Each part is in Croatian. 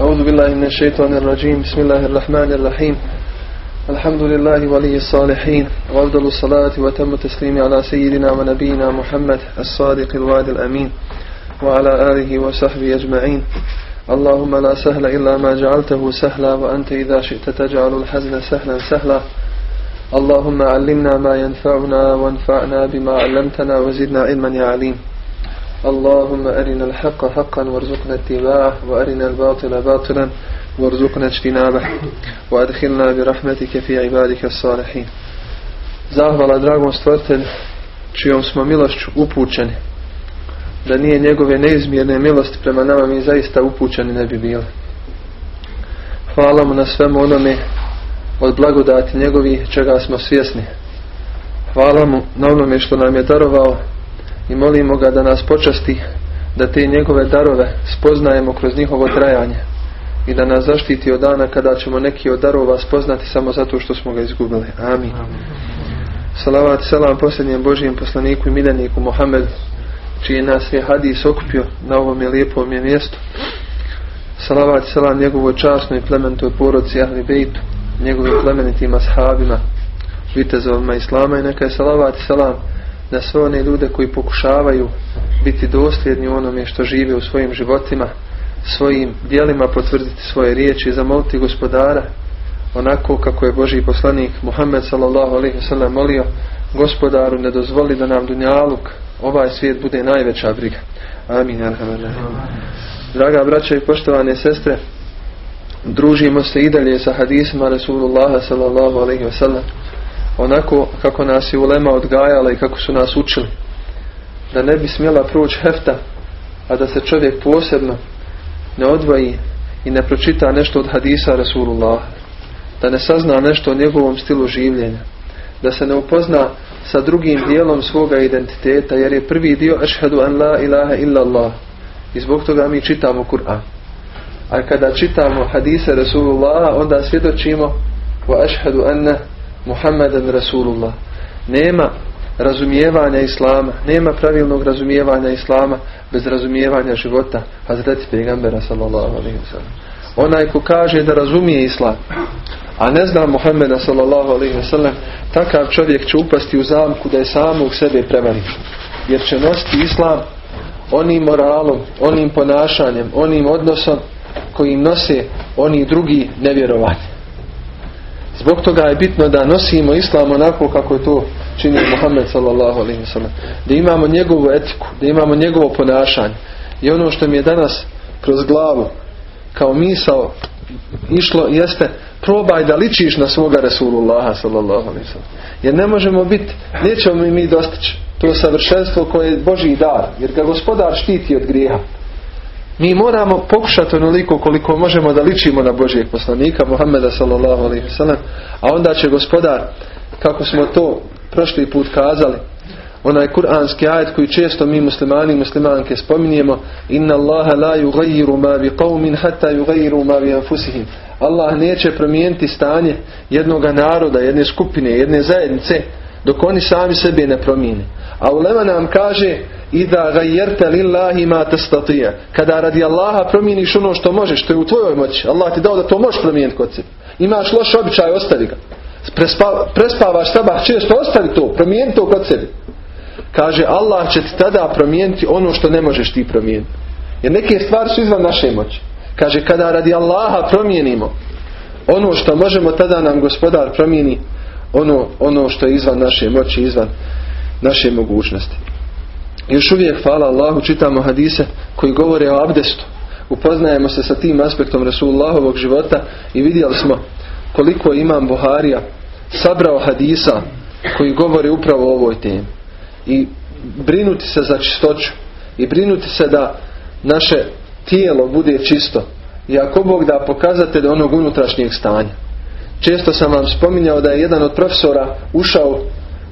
أعوذ بالله من الشيطان الرجيم. بسم الله الرحمن الرحيم. الحمد لله ولي الصالحين وأفضل الصلاة وتم التسليم على سيدنا ونبينا محمد الصادق الوعد الأمين وعلى آله وصحبه أجمعين. اللهم لا سهل إلا ما جعلته سهلا وأنت إذا شئت تجعل الحزن سهلا سهلا. اللهم علمنا ما ينفعنا وانفعنا بما علمتنا وزدنا علما يا عليم. اللهم أرنا الحق حقا وارزقنا اتباعه وأرنا الباطل باطلا وارزقنا اجتنابه وأدخلنا برحمتك في عبادك الصالحين Zahvala dragom stvrtelju čijom smo milošću upućeni da nije njegove neizmjerne milosti prema nama mi zaista upućeni ne bi bili. Hvala mu na svemu onome od blagodati njegovi čega smo svjesni. Hvala mu na onome što nam je darovao i molimo ga da nas počasti da te njegove darove spoznajemo kroz njihovo trajanje i da nas zaštiti od dana kada ćemo neki od darova spoznati samo zato što smo ga izgubili. Amin. Salavat selam posljednjem Božijem poslaniku i miljeniku Mohamedu čiji nas je hadis okupio na ovom je lijepom je mjestu. Salavat selam njegovoj časnoj i plementoj porodci Ahli Bejtu, njegovim plemenitim ashabima, vitezovima Islama i neka je salavat selam na sve one ljude koji pokušavaju biti dosljedni u onome što žive u svojim životima, svojim dijelima potvrditi svoje riječi i zamoliti gospodara onako kako je Boži poslanik Muhammed sallallahu alaihi wasallam molio gospodaru ne dozvoli da nam dunjaluk ovaj svijet bude najveća briga. Amin. Draga braća i poštovane sestre, družimo se i dalje sa hadisima Rasulullaha sallallahu alaihi wasallam onako kako nas je ulema odgajala i kako su nas učili. Da ne bi smjela proći hefta, a da se čovjek posebno ne odvoji i ne pročita nešto od hadisa Rasulullah. Da ne sazna nešto o njegovom stilu življenja. Da se ne upozna sa drugim dijelom svoga identiteta jer je prvi dio ašhadu an la ilaha illa Allah. I zbog toga mi čitamo Kur'an. A kada čitamo hadise Rasulullah onda svjedočimo wa ašhadu anna Muhammedan Rasulullah. Nema razumijevanja Islama, nema pravilnog razumijevanja Islama bez razumijevanja života Hazreti Pegambera sallallahu alaihi wasallam. Onaj ko kaže da razumije Islam, a ne zna Muhammeda sallallahu alaihi wasallam, takav čovjek će upasti u zamku da je samog sebe prevari. Jer će nositi Islam onim moralom, onim ponašanjem, onim odnosom kojim nose oni drugi nevjerovanje. Zbog toga je bitno da nosimo islam onako kako je to činio Muhammed sallallahu alaihi wasallam. Da imamo njegovu etiku, da imamo njegovo ponašanje. I ono što mi je danas kroz glavu kao misao išlo jeste probaj da ličiš na svoga Rasulullaha sallallahu alaihi wasallam. Jer ne možemo biti, nećemo mi mi dostići to savršenstvo koje je Božji dar. Jer ga gospodar štiti od grijeha. Mi moramo pokušati onoliko koliko možemo da ličimo na Božijeg poslanika Muhammeda sallallahu alaihi wasallam, a onda će gospodar, kako smo to prošli put kazali, onaj kuranski ajet koji često mi muslimani i muslimanke spominjemo inna Allaha la yugayiru ma bi qawmin hatta yugayiru ma bi anfusihim. Allah neće promijeniti stanje jednog naroda, jedne skupine, jedne zajednice dok oni sami sebi ne promijene. A ulema nam kaže Ida gajerte lillahi ma testatija. Kada radi Allaha promijeniš ono što možeš, što je u tvojoj moći. Allah ti dao da to možeš promijeniti kod sebe. Imaš loš običaj, ostavi ga. Prespa, prespavaš sabah često, ostavi to, promijeni to kod sebe. Kaže Allah će ti tada promijeniti ono što ne možeš ti promijeniti. Jer neke stvari su izvan naše moći. Kaže kada radi Allaha promijenimo ono što možemo, tada nam gospodar promijeni ono, ono što je izvan naše moći, izvan naše mogućnosti. Još uvijek, hvala Allahu, čitamo hadise koji govore o abdestu. Upoznajemo se sa tim aspektom Rasulullahovog života i vidjeli smo koliko imam Buharija sabrao hadisa koji govore upravo o ovoj temi. I brinuti se za čistoću i brinuti se da naše tijelo bude čisto. I ako Bog da pokazatelj onog unutrašnjeg stanja. Često sam vam spominjao da je jedan od profesora ušao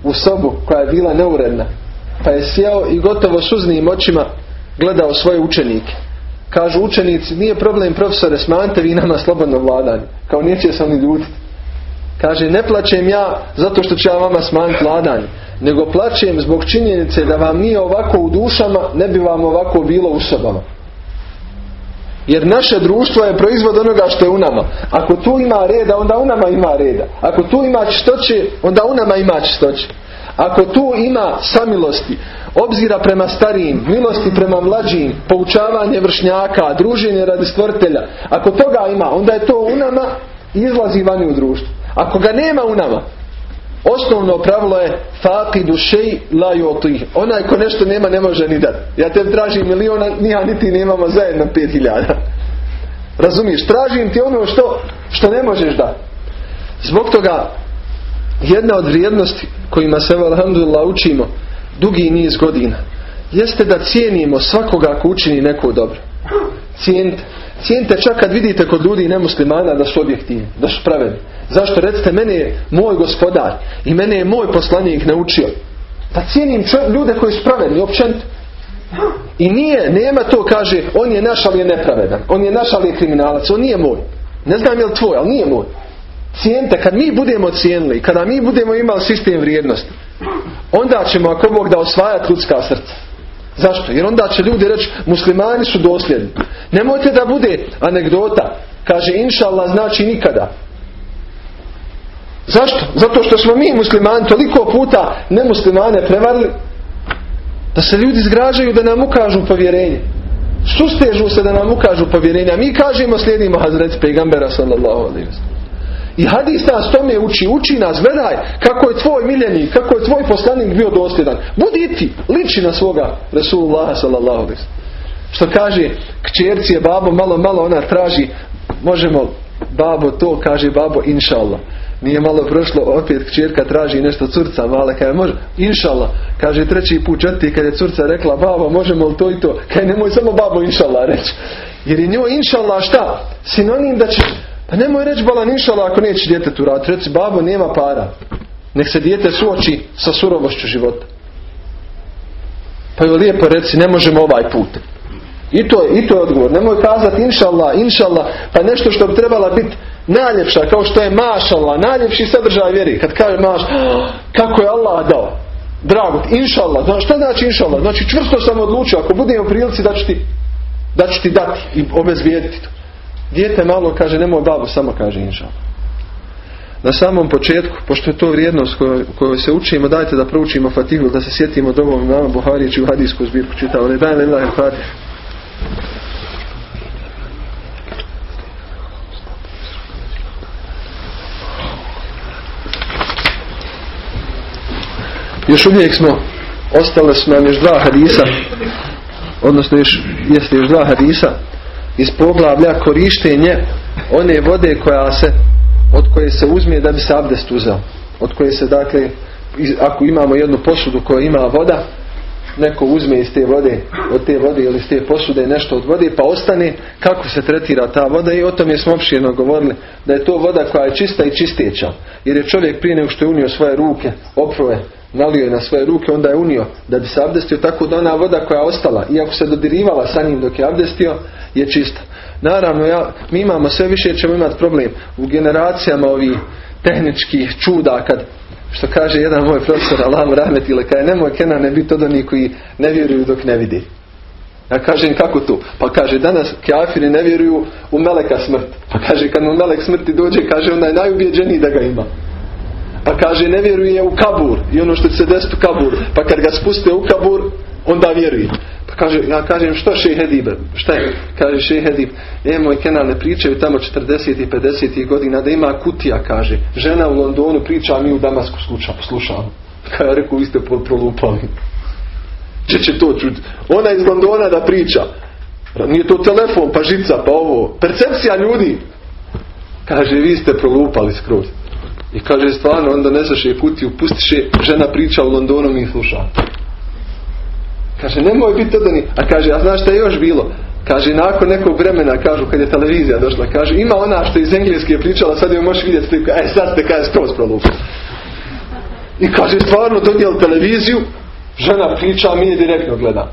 u sobu koja je bila neuredna. Pa je sjeo i gotovo suznim očima gledao svoje učenike. Kažu učenici, nije problem profesore, smanjte vi nama slobodno vladanje. Kao neće se oni ljuditi. Kaže, ne plaćem ja zato što ću ja vama smanjiti vladanje. nego plaćem zbog činjenice da vam nije ovako u dušama, ne bi vam ovako bilo u sobama. Jer naše društvo je proizvod onoga što je u nama. Ako tu ima reda, onda u nama ima reda. Ako tu ima čistoće, onda u nama ima čistoće. Ako tu ima samilosti, obzira prema starijim, milosti prema mlađim, poučavanje vršnjaka, druženje radi stvrtelja, ako toga ima, onda je to u nama i izlazi vani u društvu. Ako ga nema u nama, Osnovno pravilo je faqidu šej la yutih. Onaj ko nešto nema ne može ni dati. Ja te tražim miliona, nija niti nemamo zajedno pet hiljada. Razumiješ? Tražim ti ono što, što ne možeš dati. Zbog toga jedna od vrijednosti kojima se alhamdulillah učimo dugi niz godina jeste da cijenimo svakoga ko učini neko dobro. Cijenite. Cijenite čak kad vidite kod ljudi nemuslimana da su objektivni, da su pravedni. Zašto? Recite, mene je moj gospodar i mene je moj poslanik naučio. Da cijenim ljude koji su pravedni, općenito. I nije, nema to, kaže, on je naš, ali je nepravedan. On je naš, ali je kriminalac. On nije moj. Ne znam je li tvoj, ali nije moj. Cijenite, kad mi budemo cijenili, kada mi budemo imali sistem vrijednosti, onda ćemo, ako Bog da osvajati ljudska srca. Zašto? Jer onda će ljudi reći, muslimani su dosljedni. Nemojte da bude anegdota. Kaže, inša Allah znači nikada. Zašto? Zato što smo mi muslimani toliko puta nemuslimane prevarili da se ljudi zgražaju da nam ukažu povjerenje. Sustežu se da nam ukažu povjerenje. A mi kažemo slijedimo Hazret Pegambera sallallahu alaihi I hadis nas tome uči, uči nas, gledaj kako je tvoj miljenik, kako je tvoj poslanik bio dosljedan. Budi ti, liči na svoga Rasulullah sallallahu alaihi Što kaže, kćerci je babo, malo, malo ona traži, možemo babo to, kaže babo, inša Allah. Nije malo prošlo, opet kćerka traži nešto curca male, kaže može, inšala, kaže treći put četiri kad je curca rekla babo možemo li to i to, kaže nemoj samo babo inšala reći. Jer je njoj inšala šta? Sinonim da će, pa nemoj reći balan inšala ako neće djetetu raditi, reci babo nema para. Nek se dijete suoči sa surovošću života. Pa je lijepo reci ne možemo ovaj put. I to, je, I to je odgovor. Nemoj kazati inšallah, inšallah, pa nešto što bi trebala biti najljepša, kao što je mašallah, najljepši sadržaj vjeri. Kad kaže maš, kako je Allah dao. Drago, inšallah. Šta znači inšallah? Znači čvrsto sam odlučio, ako budem u prilici da ću ti, da ću ti dati i obezvijediti to. Dijete malo kaže, nemoj babu, samo kaže inšallah. Na samom početku, pošto je to vrijednost kojoj, se učimo, dajte da proučimo Fatihu, da se sjetimo dovoljno nama Buharići u hadijsku zbirku čitao. Ne daj lillahi Fatih. Još uvijek smo, ostale su nam još dva hadisa, odnosno još, jeste još dva hadisa, iz poglavlja korištenje one vode koja se, od koje se uzme da bi se abdest uzeo. Od koje se, dakle, ako imamo jednu posudu koja ima voda, neko uzme iz te vode, od te vode ili iz te posude nešto od vode pa ostane kako se tretira ta voda i o tome smo opširno govorili da je to voda koja je čista i čisteća jer je čovjek prije nego što je unio svoje ruke oproje nalio je na svoje ruke, onda je unio da bi se abdestio, tako da ona voda koja je ostala, iako se dodirivala sa njim dok je abdestio, je čista. Naravno, ja, mi imamo sve više ćemo imati problem u generacijama ovih tehničkih čuda, kad, što kaže jedan moj profesor, Allah rahmet ili kaj, nemoj Kenan ne biti od onih koji ne vjeruju dok ne vidi. Ja kažem kako to? Pa kaže danas kafiri ne vjeruju u meleka smrt. Pa kaže kad mu melek smrti dođe, kaže onda je najubjeđeniji da ga ima. Pa kaže ne vjeruje u kabur i ono što se desiti u kabur. Pa kad ga spuste u kabur, onda vjeruje. Pa kaže, ja kažem što še Hedib? Šta je? Kaže še Hedib, e moj kenal ne pričaju tamo 40. i 50. godina da ima kutija, kaže. Žena u Londonu priča, mi u Damasku slušamo. Kada ja rekao, vi ste prolupali. Če će to čuti? Ona iz Londona da priča. Nije to telefon, pa žica, pa ovo. Percepcija ljudi. Kaže, vi ste prolupali skroz. I kaže stvarno, onda ne je kutiju, pustiše, žena priča u Londonu i sluša. Kaže, nemoj biti odani. A kaže, a znaš šta je još bilo? Kaže, nakon nekog vremena, kažu, kad je televizija došla, kaže, ima ona što iz Engleske je pričala, sad je možeš vidjeti sliku, e, sad ste, kaže, skroz prolupa. I kaže, stvarno, donijeli televiziju, žena priča, a mi je direktno gleda.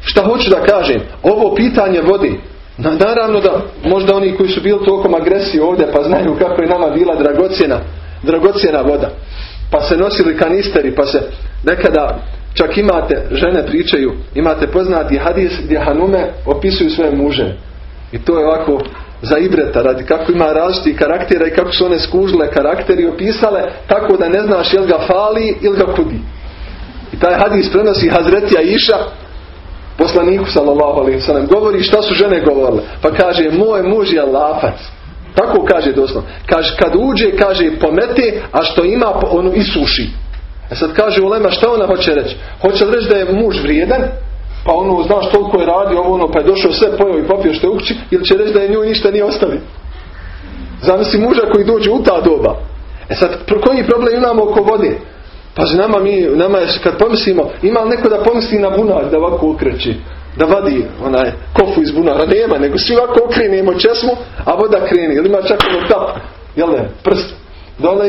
Šta hoću da kažem? Ovo pitanje vodi, naravno da možda oni koji su bili tokom agresije ovdje pa znaju kako je nama bila dragocjena dragocjena voda. pa se nosili kanisteri, pa se nekada čak imate, žene pričaju, imate poznati hadis gdje Hanume opisuju svoje muže. I to je ovako za ibreta radi kako ima različitih karaktera i kako su one skužile karakteri opisale tako da ne znaš jel ga fali ili ga kudi. I taj hadis prenosi Hazretija Iša poslaniku sallallahu alaihi sallam govori šta su žene govorile. Pa kaže moj muž je lafac. Tako kaže doslovno. Kaže kad uđe kaže pomete a što ima ono isuši. E sad kaže Ulema šta ona hoće reći? Hoće reći da je muž vrijedan pa ono znaš toliko je radio ovo ono pa je došao sve pojeo i popio što je ukći ili će reći da je nju ništa nije ostavi. Zamisli muža koji dođe u ta doba. E sad koji problem imamo oko vode? Pa nama, mi, nama je kad pomislimo, ima li neko da pomisli na bunar da ovako okreći, da vadi onaj kofu iz bunara, nema, nego svi ovako okrenemo česmu, a voda kreni, ili ima čak ono tap, jel ne, prst, dole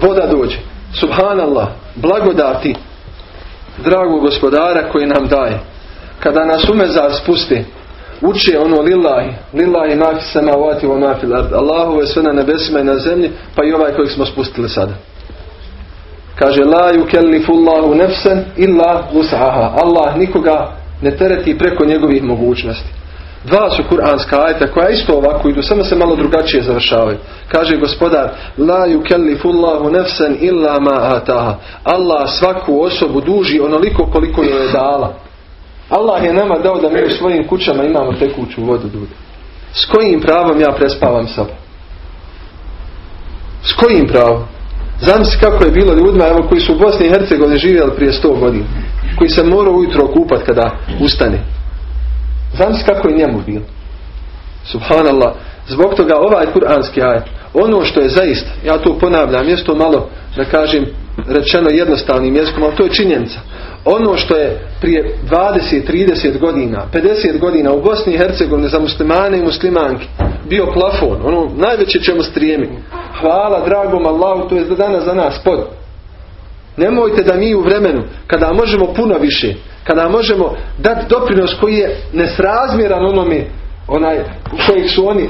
voda dođe. Subhanallah, blagodati dragog gospodara koji nam daje. Kada nas umezar spusti, uče ono lillahi, lillahi mafi samavati wa mafi lard. Allahu je sve na nebesima i na zemlji, pa i ovaj kojeg smo spustili sada. Kaže la yukellifullahu nefsen illa vus'aha. Allah nikoga ne tereti preko njegovih mogućnosti. Dva su kuranska ajta koja isto ovako idu, samo se malo drugačije završavaju. Kaže gospodar, la yukellifullahu nefsen illa ma ataha. Allah svaku osobu duži onoliko koliko joj je dala. Allah je nama dao da mi u svojim kućama imamo tekuću vodu ljudi. S kojim pravom ja prespavam sobu? S kojim pravom? Zamisli kako je bilo ljudima evo, koji su u Bosni i Hercegovini živjeli prije sto godina. Koji se morao ujutro okupat kada ustane. Zamisli kako je njemu bilo. Subhanallah. Zbog toga ovaj kuranski ajet, ono što je zaista, ja to ponavljam, je to malo, da kažem, rečeno jednostavnim jezikom, ali to je činjenica. Ono što je prije 20, 30 godina, 50 godina u Bosni i Hercegovini za muslimane i muslimanke bio plafon, ono najveće čemu strijemi. Hvala dragom Allahu, to je za danas za nas pod. Nemojte da mi u vremenu, kada možemo puno više, kada možemo dati doprinos koji je nesrazmjeran onome onaj kojeg su oni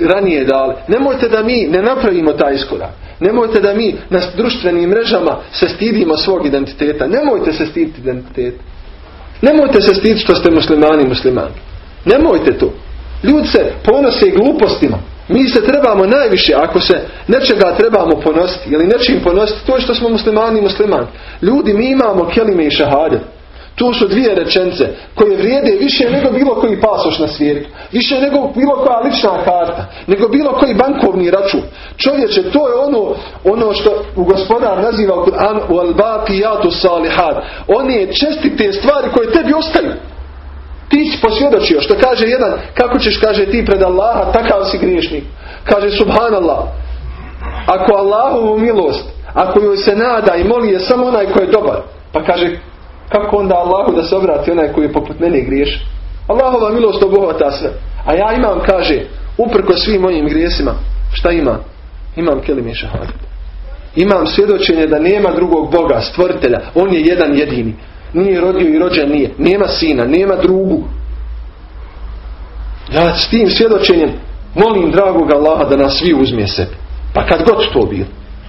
ranije dali. Nemojte da mi ne napravimo taj iskorak. Nemojte da mi na društvenim mrežama se stidimo svog identiteta. Nemojte se stiditi identiteta. Nemojte se stiditi što ste muslimani i muslimani. Nemojte to. Ljudi se ponose glupostima. Mi se trebamo najviše, ako se nečega trebamo ponositi ili nečim ponositi, to je što smo muslimani i muslimani. Ljudi, mi imamo kelime i šahade. Tu su dvije rečence koje vrijede više nego bilo koji pasoš na svijetu. Više nego bilo koja lična karta. Nego bilo koji bankovni račun. Čovječe, to je ono, ono što u gospodar naziva u Kur'anu u al salihat. One čestite stvari koje tebi ostaju. Ti si posvjedočio što kaže jedan, kako ćeš kaže ti pred Allaha, takav si griješnik. Kaže subhanallah. Ako Allahovu milost, ako joj se nada i moli je samo onaj koji je dobar. Pa kaže kako onda Allahu da se obrati onaj koji je poput mene griješ? Allahova milost obuhvata sve. A ja imam, kaže, uprko svim mojim grijesima, šta ima? Imam kelime šahadet. Imam svjedočenje da nema drugog Boga, stvoritelja. On je jedan jedini. Nije rodio i rođen nije. Nema sina, nema drugu. Ja s tim svjedočenjem molim dragog Allaha da nas svi uzme sebi. Pa kad god to bilo.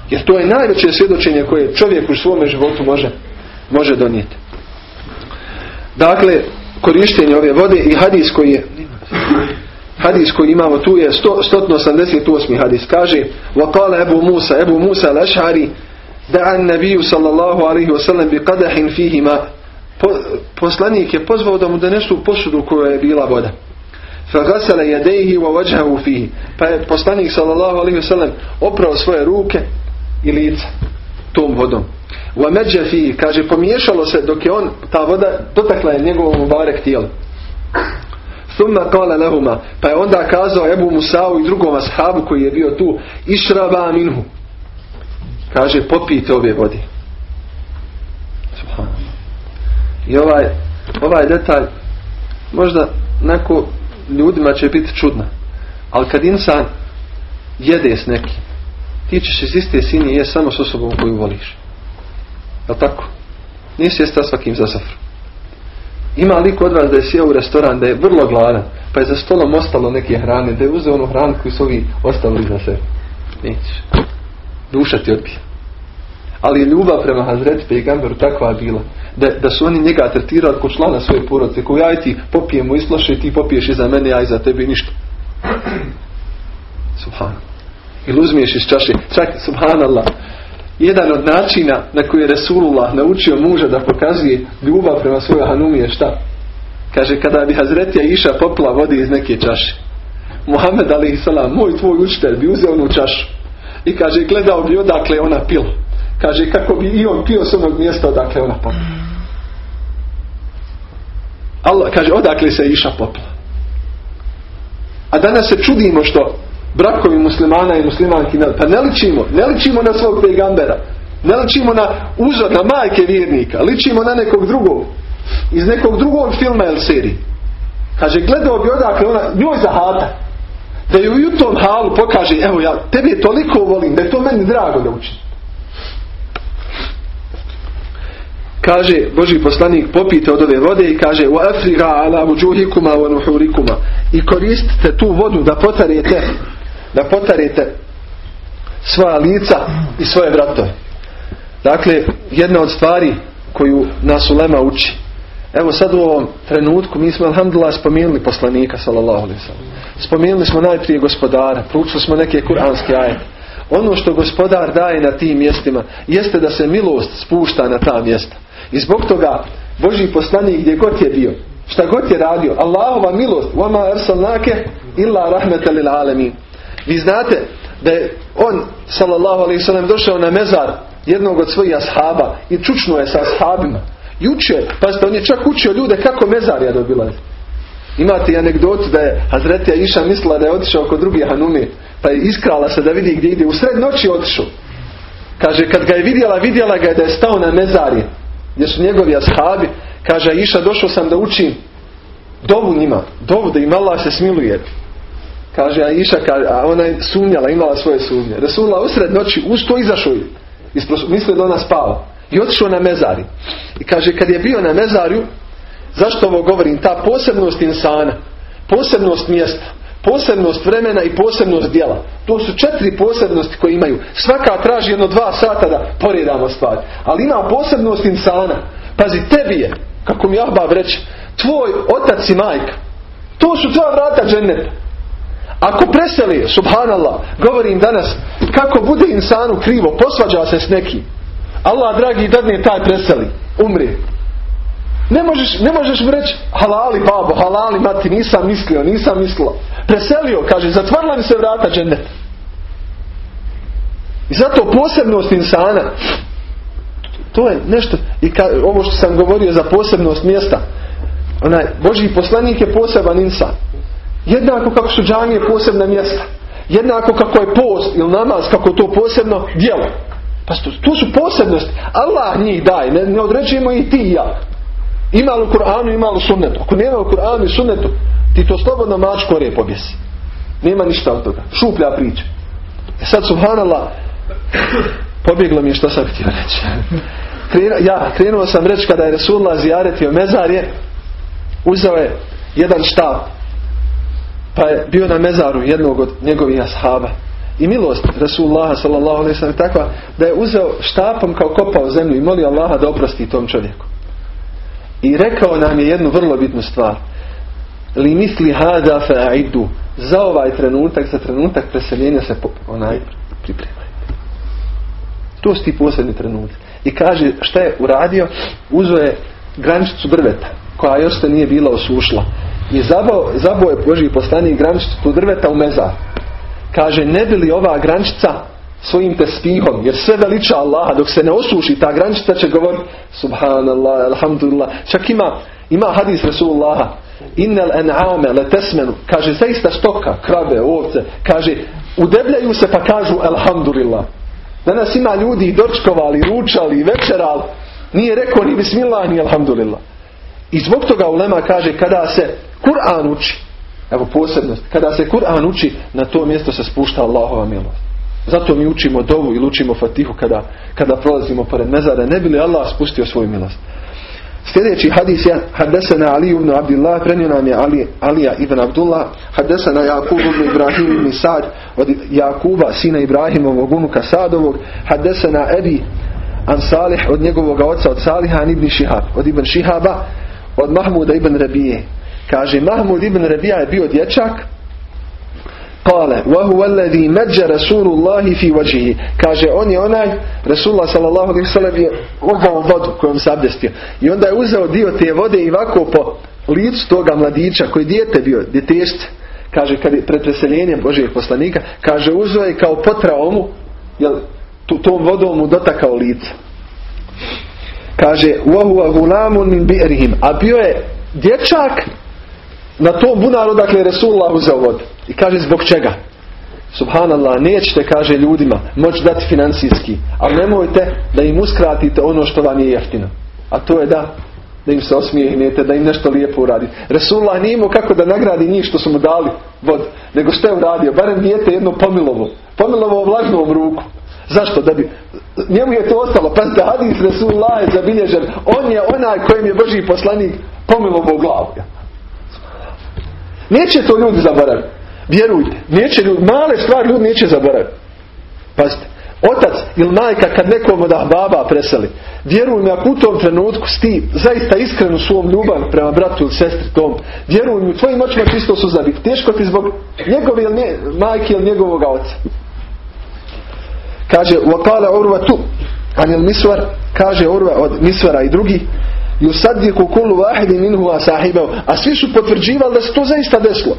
Jer to je najveće svjedočenje koje čovjek u svome životu može, može donijeti. Dakle, korištenje ove vode i hadis koji je hadis koji imamo tu je 188. hadis kaže وقال Ebu Musa Ebu Musa al-Ash'ari da an nabiju sallallahu alaihi wasallam bi qadahin fihi ma poslanik je pozvao da mu donesu posudu koja je bila voda فغسل يديه ووجهه فيه pa je poslanik sallallahu alaihi wasallam oprao svoje ruke i lice tom vodom fi, kaže pomiješalo se dok je on, ta voda dotakla je njegovom mubarek tijelo. Thumma kala lehuma, pa je onda kazao Ebu Musa'u i drugom ashabu koji je bio tu, išraba minhu. Kaže, popijte ove vode. I ovaj, ovaj detalj možda neko ljudima će biti čudna. Ali kad insan jede s nekim, ti ćeš iz iste sinje je samo s osobom koju voliš. Jel tako? Nisi jesta svakim za safru. Ima li kod vas da je sjeo u restoran, da je vrlo gladan, pa je za stolom ostalo neke hrane, da je uzeo onu hranu koju su ovi ostavili za sebe. Nećeš. Duša ti odbija. Ali je ljubav prema Hazreti Pejgamberu takva bila. Da, da su oni njega tretirali kao člana svoje porodice. Ko ja i ti popijemo isloše, ti popiješ i za mene, ja i za tebe ništa. Subhanallah. Ili uzmiješ iz čaše. Čak, subhanallah, jedan od načina na koji je Resulullah naučio muža da pokazuje ljubav prema svojoj hanumi je šta? Kaže, kada bi Hazretija iša popila vodi iz neke čaše. Muhammed ali salam, moj tvoj učitelj bi uzeo onu čašu. I kaže, gledao bi odakle ona pila. Kaže, kako bi i on pio s onog mjesta odakle ona popila. Allah, kaže, odakle se iša popila. A danas se čudimo što brakovi muslimana i muslimanki, pa ne ličimo, ne ličimo na svog pejgambera, ne ličimo na uzor, na majke vjernika, ličimo na nekog drugog, iz nekog drugog filma ili seriji. Kaže, gledao bi odakle ona, njoj zahata, da ju u tom halu pokaže, evo ja, tebe toliko volim, da je to meni drago da učim. Kaže Boži poslanik popite od ove vode i kaže u afriga ala vujuhikuma wa nuhurikuma i koristite tu vodu da potarete da potarite svoja lica i svoje vratove. Dakle, jedna od stvari koju nas ulema uči. Evo sad u ovom trenutku mi smo alhamdulillah spomenuli poslanika sallallahu alaihi Spomenuli smo najprije gospodara, proučili smo neke kuranske ajete. Ono što gospodar daje na tim mjestima jeste da se milost spušta na ta mjesta. I zbog toga Boži poslanik gdje god je bio, šta god je radio, Allahova milost, vama arsalnake illa rahmetalil alamin vi znate da je on, sallallahu alaihi sallam, došao na mezar jednog od svojih ashaba i čučnuo je sa ashabima. Učio, pazite, on je čak učio ljude kako mezarja dobilazi. Imate i anegdotu da je Hazretija Iša mislila da je otišao kod druge Hanume, pa je iskrala se da vidi gdje ide. U sred noći je otišao. Kaže, kad ga je vidjela, vidjela ga je da je stao na mezarje, gdje su njegovi ashabi. Kaže, Iša, došao sam da učim dovu njima, dovu da im Allah se smiluje. Kaže Aisha, a ona je sumnjala, imala svoje sumnje. Resulullah usred noći usto izašao je. Mislio da ona spava. I otišao na mezari. I kaže, kad je bio na mezarju, zašto ovo govorim? Ta posebnost insana, posebnost mjesta, posebnost vremena i posebnost djela. To su četiri posebnosti koje imaju. Svaka traži jedno dva sata da poredamo stvari. Ali ima posebnost insana. Pazi, tebi je, kako mi Ahbab reći, tvoj otac i majka. To su dva vrata dženeta. Ako preseli, subhanallah, govorim danas, kako bude insanu krivo, posvađa se s nekim. Allah, dragi, dadne taj preseli, umri. Ne možeš, ne možeš mu reći, halali babo, halali mati, nisam mislio, nisam mislila. Preselio, kaže, zatvorila mi se vrata džennet. I zato posebnost insana, to je nešto, i ka, ovo što sam govorio za posebnost mjesta, onaj, Boži poslanik je poseban insan. Jednako kako su džamije posebna mjesta. Jednako kako je post ili namaz, kako to posebno djelo. Pa to, su posebnosti. Allah njih daje. Ne, ne određujemo i ti i ja. Ima li u Kur'anu, ima li sunnetu. Ako nema u Kur'anu i sunnetu, ti to slobodno mač kore pobjesi. Nema ništa od toga. Šuplja priča. E sad, subhanallah, pobjeglo mi je što sam htio reći. ja, krenuo sam reći kada je Resulullah zijaretio mezarje, uzeo je jedan štap pa je bio na mezaru jednog od njegovih ashaba. I milost Rasulullah sallam takva da je uzeo štapom kao kopao zemlju i molio Allaha da oprosti tom čovjeku. I rekao nam je jednu vrlo bitnu stvar. Li misli hada fa'idu. Za ovaj trenutak, za trenutak preseljenja se onaj pripremajte. To su ti posljednji trenutak. I kaže šta je uradio? Uzeo je grančicu drveta koja još se nije bila osušla i zabao, zabao je Boži poslanik grančicu drveta u mezar. Kaže, ne bi li ova grančica svojim tespihom, jer sve veliča Allaha, dok se ne osuši, ta grančica će govoriti subhanallah, alhamdulillah. Čak ima, ima hadis Rasulullaha, innal en'ame le tesmenu, kaže, zaista stoka, krave, ovce, kaže, udebljaju se pa kažu alhamdulillah. Danas ima ljudi dočkovali, ručali, večerali, nije rekao ni bismillah ni alhamdulillah. I zbog toga ulema kaže kada se Kur'an uči, evo posebnost, kada se Kur'an uči, na to mjesto se spušta Allahova milost. Zato mi učimo dovu ili učimo fatihu kada, kada prolazimo pored mezara. Ne bi li Allah spustio svoju milost? Sljedeći hadis je Hadesana Ali ibn Abdullah, prenio nam je Ali, Alija ibn Abdullah, Hadesana Jakub ibn Ibrahim ibn Sad, od Jakuba, sina Ibrahimovog unuka Sadovog, Hadesana Ebi an Salih od njegovog oca od Saliha ibn Šihab od ibn Šihaba od Mahmuda ibn Rabije kaže Mahmud ibn Rabija je bio dječak Kale, وَهُوَ الَّذِي مَجَّ رَسُولُ اللَّهِ فِي وَجِهِ Kaže, on je onaj, Rasulullah sallallahu alaihi sallam je uzao vodu kojom se abdestio. I onda je uzeo dio te vode i ovako po licu toga mladića koji dijete bio, djetešće. Kaže, kad je pred preseljenjem Božijeg poslanika, kaže, uzeo je kao potrao mu, jel, tu, tom vodom mu dotakao lice. Kaže, وَهُوَ غُلَامٌ مِنْ بِئْرِهِمْ A bio je dječak na tom bunaru, dakle, Resulullah uzeo vodu. I kaže zbog čega? Subhanallah, nećete, kaže ljudima, moći dati financijski, ali nemojte da im uskratite ono što vam je jeftino. A to je da, da im se osmijehnete, da im nešto lijepo uradite. Resulullah nije imao kako da nagradi njih što su mu dali vod, nego što je uradio, barem dijete jedno pomilovo, pomilovo vlažnom ruku. Zašto? Da bi, njemu je to ostalo, pa da hadis Resulullah je zabilježen, on je onaj kojem je Boži poslanik pomilovo glavu. Neće to ljudi zaboraviti. Vjerujte, neće ljudi, male stvari ljudi neće zaboraviti. Pazite, otac ili majka kad nekom od baba preseli, vjeruj mi ako u tom trenutku sti zaista iskrenu svom ljubav prema bratu ili sestri tom, vjeruj mi u tvojim očima čisto su zabiti. Teško ti zbog njegove ili nje, majke ili njegovog oca. Kaže, وَقَالَ عُرْوَةُ عَنِ المسور Kaže Urva od Misvara i drugi, يُسَدِّقُ كُلُّ وَاحِدِ مِنْهُ أَسَاحِبَهُ A svi su potvrđivali da se to zaista desilo.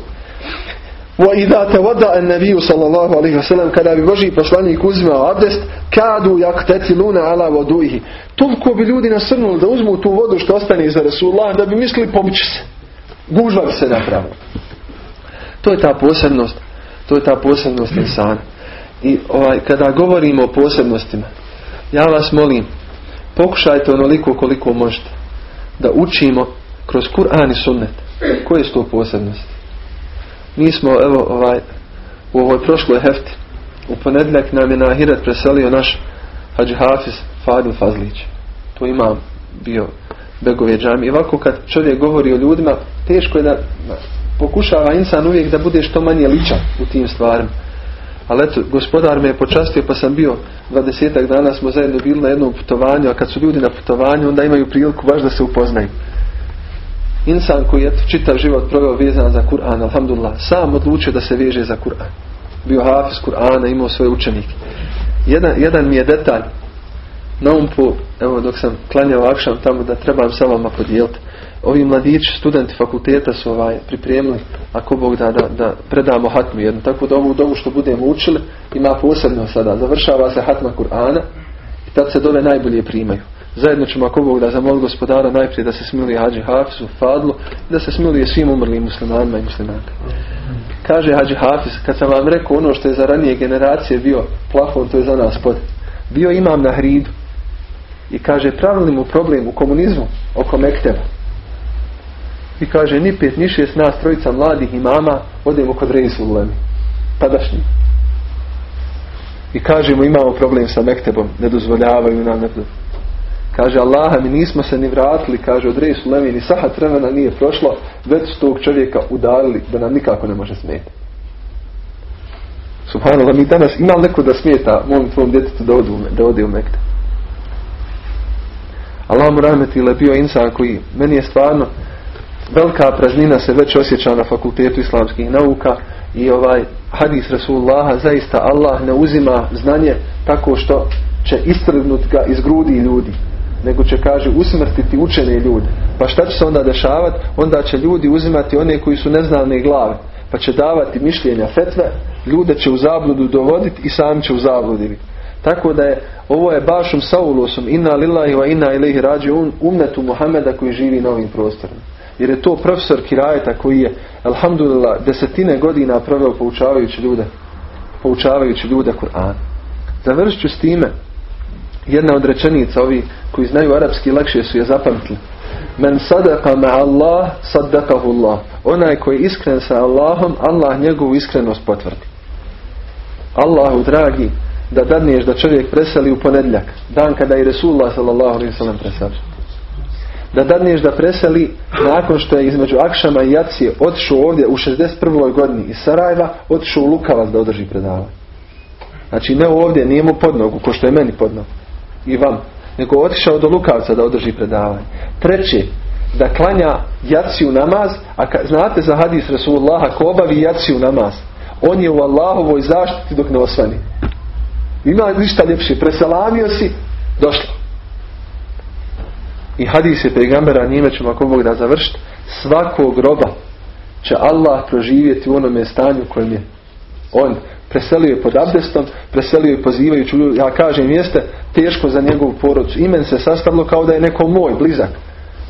وَإِذَا تَوَدَّ النَّبِيُّ sallallahu اللَّهُ عَلَيْهِ وَسَلَمْ Kada bi Boži poslanik uzimao abdest, kadu jaktetiluna ala wuduhi Toliko bi ljudi nasrnuli da uzmu tu vodu što ostane iza Resulullah, da bi mislili pomiče se. Gužva se napravo To je ta posebnost. To je ta posebnost insana i ovaj, kada govorimo o posebnostima ja vas molim pokušajte onoliko koliko možete da učimo kroz Kur'an i sunnet koje su to posebnosti. Mi smo evo ovaj u ovoj prošloj hefti u ponedljak nam je na Ahiret preselio naš Hadži Hafiz Fadil Fazlić. To ima bio begove džami. I ovako kad čovjek govori o ljudima teško je da pokušava insan uvijek da bude što manje ličan u tim stvarima ali eto, gospodar me je počastio pa sam bio dvadesetak dana smo zajedno bili na jednom putovanju, a kad su ljudi na putovanju onda imaju priliku baš da se upoznaju. Insan koji je čitav život proveo vezan za Kur'an, alhamdulillah, sam odlučio da se veže za Kur'an. Bio hafiz Kur'ana, imao svoje učenike. Jedan, jedan mi je detalj na umpu, evo dok sam klanjao akšam tamo da trebam sa vama podijeliti ovi mladići, studenti fakulteta su ovaj pripremili, ako Bog da, da, da predamo hatmu jednu. Tako da ovu dobu što budemo učili ima posebno sada. Završava se hatma Kur'ana i tad se dove najbolje primaju. Zajedno ćemo ako Bog da zamoli gospodara najprije da se smiluje Hadži Hafizu, Fadlu da se smiluje svim umrlim muslimanima i muslimanka. Kaže Hadži Hafiz, kad sam vam rekao ono što je za ranije generacije bio plafon, to je za nas pod. Bio imam na hridu i kaže pravili mu problem u komunizmu oko Mekteba i kaže ni pet ni šest nas trojica mladih imama odemo kod Reisu Ulemi tadašnji i kažemo imamo problem sa Mektebom ne dozvoljavaju nam. Ne kaže Allaha mi nismo se ni vratili kaže od Reisu Ulemi ni sahat vremena nije prošlo već su tog čovjeka udarili da nam nikako ne može smijeti Subhanallah mi danas ima li neko da smijeta mom tvom djetetu da, odu, da ode u Mekteb Allah mu rahmetile bio insan koji meni je stvarno velika praznina se već osjeća na fakultetu islamskih nauka i ovaj hadis Rasulullaha zaista Allah ne uzima znanje tako što će istrgnuti ga iz grudi ljudi nego će kaže usmrtiti učene ljude. Pa šta će se onda dešavati onda će ljudi uzimati one koji su neznane glave pa će davati mišljenja fetve ljude će u zabludu dovoditi i sam će u zabludi tako da je ovo je bašom saulosom inna lillahi wa inna ilaihi rađi umnetu Muhameda koji živi na ovim prostorima jer je to profesor Kirajeta koji je, alhamdulillah, desetine godina proveo poučavajući ljude, poučavajući ljude Kur'an. Završću s time, jedna od rečenica, ovi koji znaju arapski lakše su je zapamtili. Men sadaka ma Allah, sadakahu Allah. Onaj koji je iskren sa Allahom, Allah njegovu iskrenost potvrdi. Allahu dragi, da dadneš da čovjek preseli u ponedljak, dan kada je Resulullah sallallahu alaihi preselio da dadneš da preseli nakon što je između Akšama i Jacije otišao ovdje u 61. godini iz Sarajeva, otišao u Lukavac da održi predavanje. Znači ne ovdje, nije mu podnogu, ko što je meni podnog. I vam. nego otišao do Lukavca da održi predavanje. Treće, da klanja jaciju namaz, a ka, znate za hadis Rasulullah, ako obavi jaciju namaz, on je u Allahovoj zaštiti dok ne osvani. Ima ništa ljepše. Preselamio si, došlo. I hadis je pegambera, njime ćemo ako Bog da završiti, svakog groba će Allah proživjeti u onome stanju kojem je on preselio je pod abdestom, preselio je pozivajući, ja kažem jeste teško za njegovu porodcu. Imen se sastavilo kao da je neko moj blizak.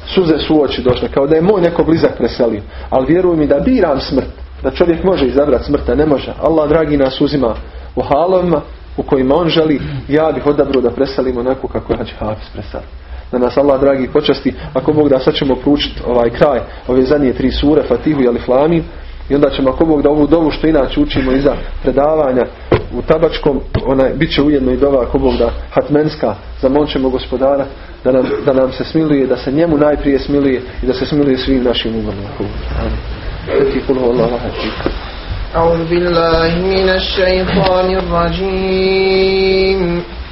Suze su oči došle, kao da je moj neko blizak preselio. Ali vjeruj mi da biram smrt, da čovjek može izabrati smrta, ne može. Allah dragi nas uzima u halovima u kojima on želi, ja bih odabrao da preselimo onako kako je Hađi Hafiz preselio Da nas Allah dragi počasti, ako Bog da sad ćemo proučiti ovaj kraj, ove zadnje tri sure, Fatihu i Aliflami, i onda ćemo ako Bog da ovu dovu što inače učimo iza predavanja u tabačkom, ona bit će ujedno i dova ako Bog da hatmenska, zamolit ćemo gospodara da nam, da nam se smiluje, da se njemu najprije smiluje i da se smiluje svim našim umrlim. أعوذ بالله من الشيطان الرجيم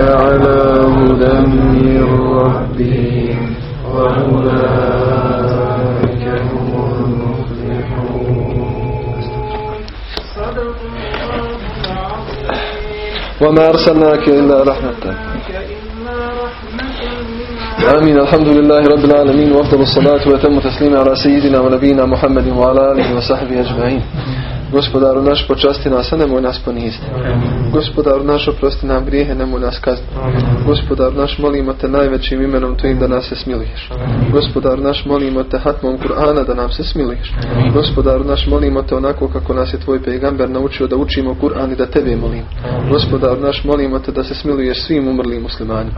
على هدى من ربهم وأولئك هم المفلحون. صدق الله العظيم. وما أرسلناك إلا رحمة. آمين. الحمد لله رب العالمين وأفضل الصلاة وأتم التسليم على سيدنا ونبينا محمد وعلى آله وصحبه أجمعين. Gospodaru naš počasti nas, a nemoj nas poniziti. Gospodaru naš oprosti nam grijehe, nemoj nas kazniti. Gospodaru naš molimo te najvećim imenom tvojim da nas se smiluješ. Gospodaru naš molimo te hatmom Kur'ana da nam se smiluješ. Gospodaru naš molimo te onako kako nas je tvoj pejgamber naučio da učimo Kur'an i da tebe molimo. Gospodaru naš molimo te da se smiluješ svim umrlim muslimanima.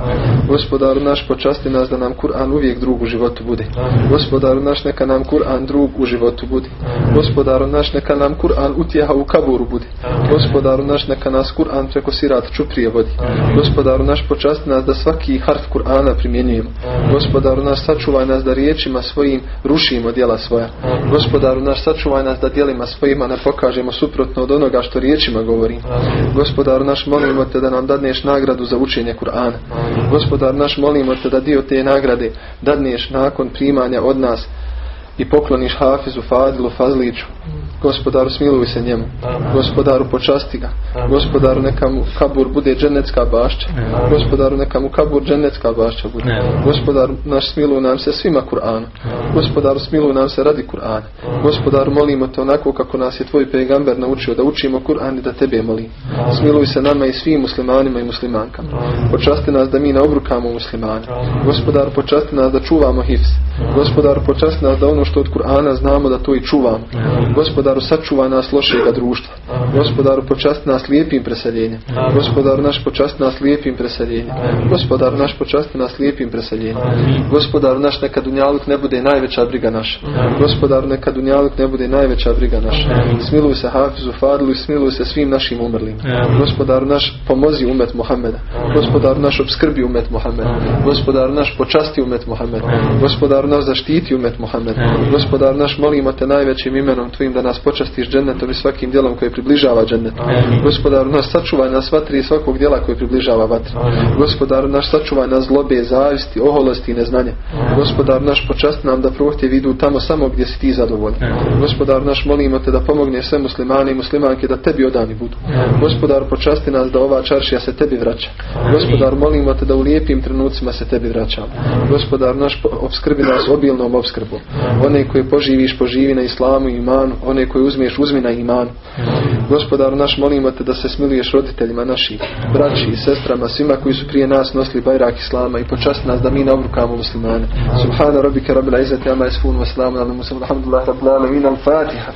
Gospodaru naš počasti nas da nam Kur'an uvijek drug u životu bude. Gospodaru naš neka nam Kur'an drug u životu bude. Gospodaru naš neka nam Kur'an utjeha u kaburu bude. Gospodaru naš neka nas Kur'an preko sirat čuprije vodi. Gospodaru naš počasti nas da svaki harf Kur'ana primjenjujemo. Gospodaru naš sačuvaj nas da riječima svojim rušimo djela svoja. Gospodaru naš sačuvaj nas da djelima svojima ne pokažemo suprotno od onoga što riječima govorim. Gospodaru naš molimo te da nam dadneš nagradu za učenje Kur'ana. Gospodar naš molimo te da dio te nagrade dadneš nakon primanja od nas i pokloniš Hafizu, Fadilu, Fazliću. Gospodaru smiluj se njemu. Gospodaru počasti ga. Gospodaru neka mu kabur bude dženecka bašća. Gospodaru neka mu kabur dženecka bašća bude. Gospodaru naš smiluj nam se svima Kur'anu. Gospodaru smiluj nam se radi Kur'ana. Gospodaru molimo te onako kako nas je tvoj pejgamber naučio da učimo Kur'an i da tebe molim. Smiluj se nama i svim muslimanima i muslimankama. Počasti nas da mi ne obrukamo muslimane. Gospodaru počasti nas da čuvamo hifz. Gospodaru počasti nas da ono što od Kur'ana znamo da to i čuvamo. Gospodaru sačuvaj nas lošega društva. Gospodaru počasti nas lijepim preseljenjem. Gospodaru naš počasti nas lijepim preseljenjem. Gospodaru naš počasti nas lijepim preseljenjem. Gospodaru naš neka dunjaluk ne bude najveća briga naša. Gospodaru neka dunjaluk ne bude najveća briga naša. Smiluj se Hafizu Fadilu i smiluj se svim našim umrlim. Gospodaru naš pomozi umet Muhammeda. Gospodaru naš obskrbi umet Muhammeda. Gospodaru naš počasti umet Muhammeda. Gospodaru naš zaštiti umet Muhammeda. Gospodaru naš molimo te najvećim imenom tvojim da nas počastiš džennetom i svakim djelom koji približava džennetu. Gospodaru naš sačuvaj nas vatri i svakog djela koji približava vatri. Gospodaru naš sačuvaj nas zlobe, zavisti, oholosti i neznanja. Gospodaru naš počasti nam da prohtjev idu tamo samo gdje si ti zadovoljan. Gospodaru naš molimo te da pomogneš sve muslimane i muslimanke da tebi odani budu. Gospodaru počasti nas da ova čaršija se tebi vraća. Gospodaru molimo te da u lijepim trenucima se tebi vraćamo. Gospodaru naš obskrbi nas obilnom obskrbom. One koje poživiš poživi na islamu i imanu. One koje uzmiješ uzmi na imanu. Gospodaru naš molimo te da se smiluješ roditeljima naših, braći i sestrama, svima koji su prije nas nosili bajrak islama i počasti nas da mi ne obrukamo muslimane. Subhana rabbika rabbil izzati amma yasifun wa salamun ala mursalin alhamdulillahi rabbil alamin al-fatiha.